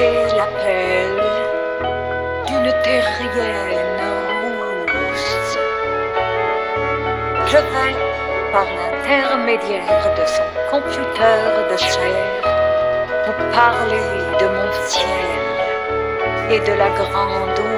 L'appel d'une terrienne rousse. Je vais, par l'intermédiaire de son computer de chair, vous parler de mon ciel et de la grande